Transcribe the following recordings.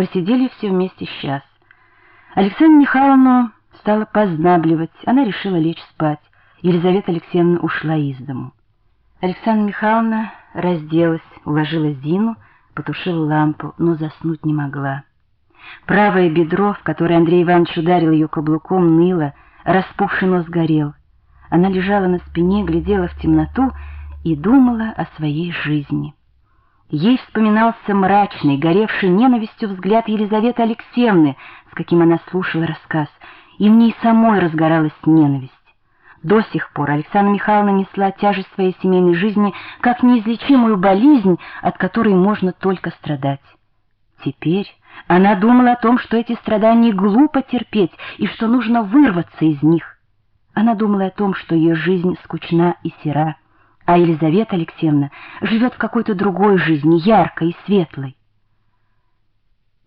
Просидели все вместе час. Александра Михайловна стала познабливать, она решила лечь спать. Елизавета Алексеевна ушла из дому. Александра Михайловна разделась, уложила Зину, потушила лампу, но заснуть не могла. Правое бедро, в которое Андрей Иванович ударил ее каблуком, ныло, распухший нос горел. Она лежала на спине, глядела в темноту и думала о своей жизни. Ей вспоминался мрачный, горевший ненавистью взгляд Елизаветы Алексеевны, с каким она слушала рассказ, и в ней самой разгоралась ненависть. До сих пор Александра Михайловна несла тяжесть своей семейной жизни как неизлечимую болезнь, от которой можно только страдать. Теперь она думала о том, что эти страдания глупо терпеть и что нужно вырваться из них. Она думала о том, что ее жизнь скучна и сера, а Елизавета Алексеевна живет в какой-то другой жизни, яркой и светлой.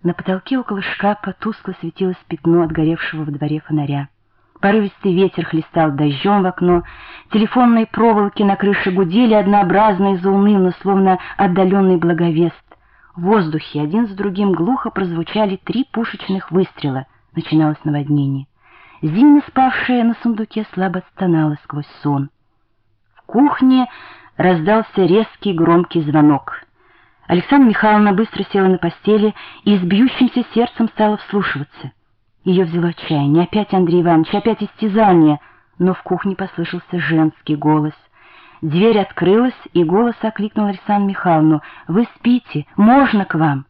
На потолке около шкафа тускло светилось пятно отгоревшего в дворе фонаря. Порывистый ветер хлестал дождем в окно, телефонные проволоки на крыше гудели однообразно и заунывно, словно отдаленный благовест. В воздухе один за другим глухо прозвучали три пушечных выстрела. Начиналось наводнение. Зина, спавшая на сундуке, слабо стонала сквозь сон. Кухне раздался резкий громкий звонок. Александра Михайловна быстро села на постели и с бьющимся сердцем стала вслушиваться. Ее взяло отчаяние. Опять Андрей Иванович, опять истязание. Но в кухне послышался женский голос. Дверь открылась, и голос окликнул Александру Михайловну. «Вы спите? Можно к вам?»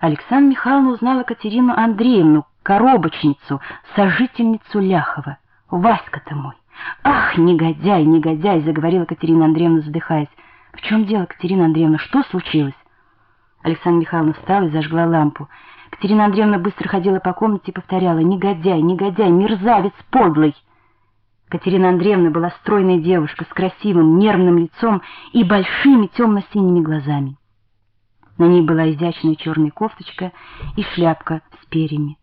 Александра Михайловна узнала Катерину Андреевну, коробочницу, сожительницу Ляхова. «Васька-то мой!» «Ах, негодяй, негодяй!» — заговорила Катерина Андреевна, задыхаясь. «В чем дело, Катерина Андреевна? Что случилось?» Александра Михайловна встала и зажгла лампу. Катерина Андреевна быстро ходила по комнате и повторяла «Негодяй, негодяй, мерзавец подлый!» Катерина Андреевна была стройной девушкой с красивым, нервным лицом и большими темно-синими глазами. На ней была изящная черная кофточка и шляпка с перьями.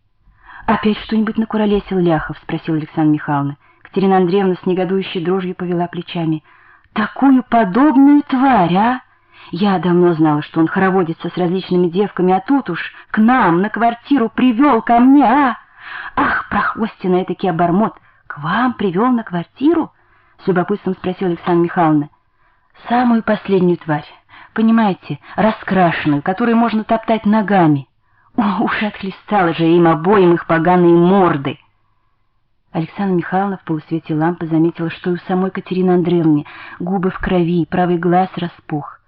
«Опять что-нибудь накуролесил Ляхов?» — спросила Александра Михайловна. Катерина Андреевна с негодующей дрожью повела плечами. «Такую подобную тварь, а! Я давно знала, что он хороводится с различными девками, а тут уж к нам на квартиру привел ко мне, а! Ах, прохвостина этакий обормот! К вам привел на квартиру?» — с любопытством спросила Александра Михайловна. «Самую последнюю тварь, понимаете, раскрашенную, которую можно топтать ногами. О, уж отхлестала же им обоим их поганые морды!» Александра Михайловна в полусвете лампы заметила, что и у самой Катерины Андреевны губы в крови, правый глаз распух.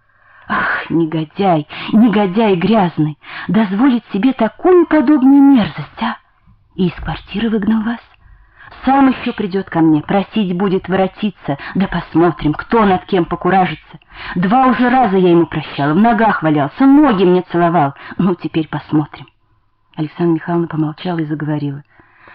Ах, негодяй, негодяй грязный, дозволить себе такую подобную мерзость, а? И из квартиры выгнал вас? Сам еще придет ко мне, просить будет воротиться, да посмотрим, кто над кем покуражится. Два уже раза я ему прощала, в ногах валялся, ноги мне целовал. Ну, теперь посмотрим. Александра Михайловна помолчала и заговорила.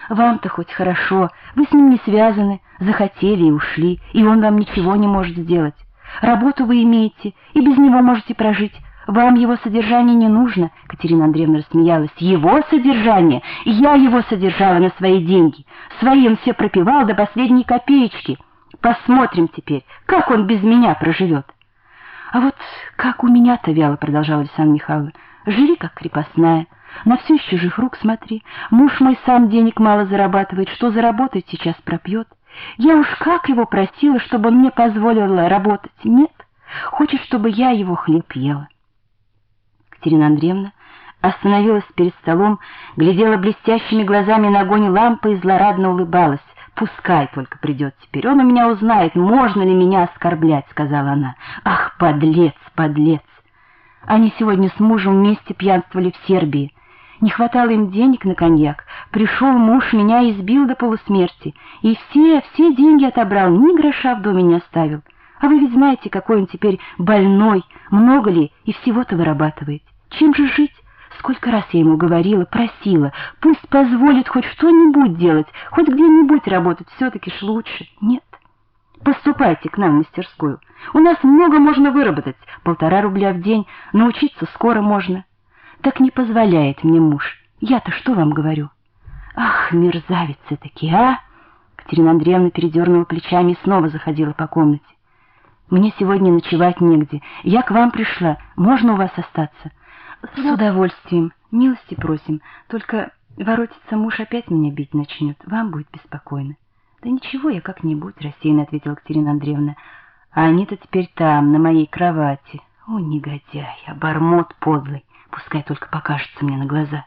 Вам-то хоть хорошо, вы с ним не связаны, захотели и ушли, и он вам ничего не может сделать. Работу вы имеете, и без него можете прожить. Вам его содержание не нужно, Катерина Андреевна рассмеялась. Его содержание? Я его содержала на свои деньги. Свои он все пропивал до последней копеечки. Посмотрим теперь, как он без меня проживет. А вот как у меня-то вяло, продолжала Александра Михайловна. Живи как крепостная. На все из чужих рук смотри. Муж мой сам денег мало зарабатывает. Что заработает, сейчас пропьет. Я уж как его просила, чтобы он мне позволил работать. Нет, хочет, чтобы я его хлеб ела. Катерина Андреевна остановилась перед столом, глядела блестящими глазами на огонь лампы и злорадно улыбалась. «Пускай только придет теперь, он у меня узнает, можно ли меня оскорблять», — сказала она. «Ах, подлец, подлец!» Они сегодня с мужем вместе пьянствовали в Сербии. Не хватало им денег на коньяк. Пришел муж, меня избил до полусмерти. И все, все деньги отобрал, ни гроша в доме не оставил. А вы ведь знаете, какой он теперь больной, много ли и всего-то вырабатывает. Чем же жить? Сколько раз я ему говорила, просила, пусть позволит хоть что-нибудь делать, хоть где-нибудь работать, все-таки ж лучше. Нет. Поступайте к нам в мастерскую. У нас много можно выработать, полтора рубля в день, научиться скоро можно. Так не позволяет мне муж. Я-то что вам говорю? Ах, мерзавицы такие, а? Катерина Андреевна передернула плечами и снова заходила по комнате. Мне сегодня ночевать негде. Я к вам пришла. Можно у вас остаться? С удовольствием. Милости просим, только воротится муж опять меня бить начнет, вам будет беспокойно. Да ничего, я как-нибудь, рассеянно ответила Катерина Андреевна. А они-то теперь там, на моей кровати. О, негодяй, обормот подлый, пускай только покажется мне на глаза.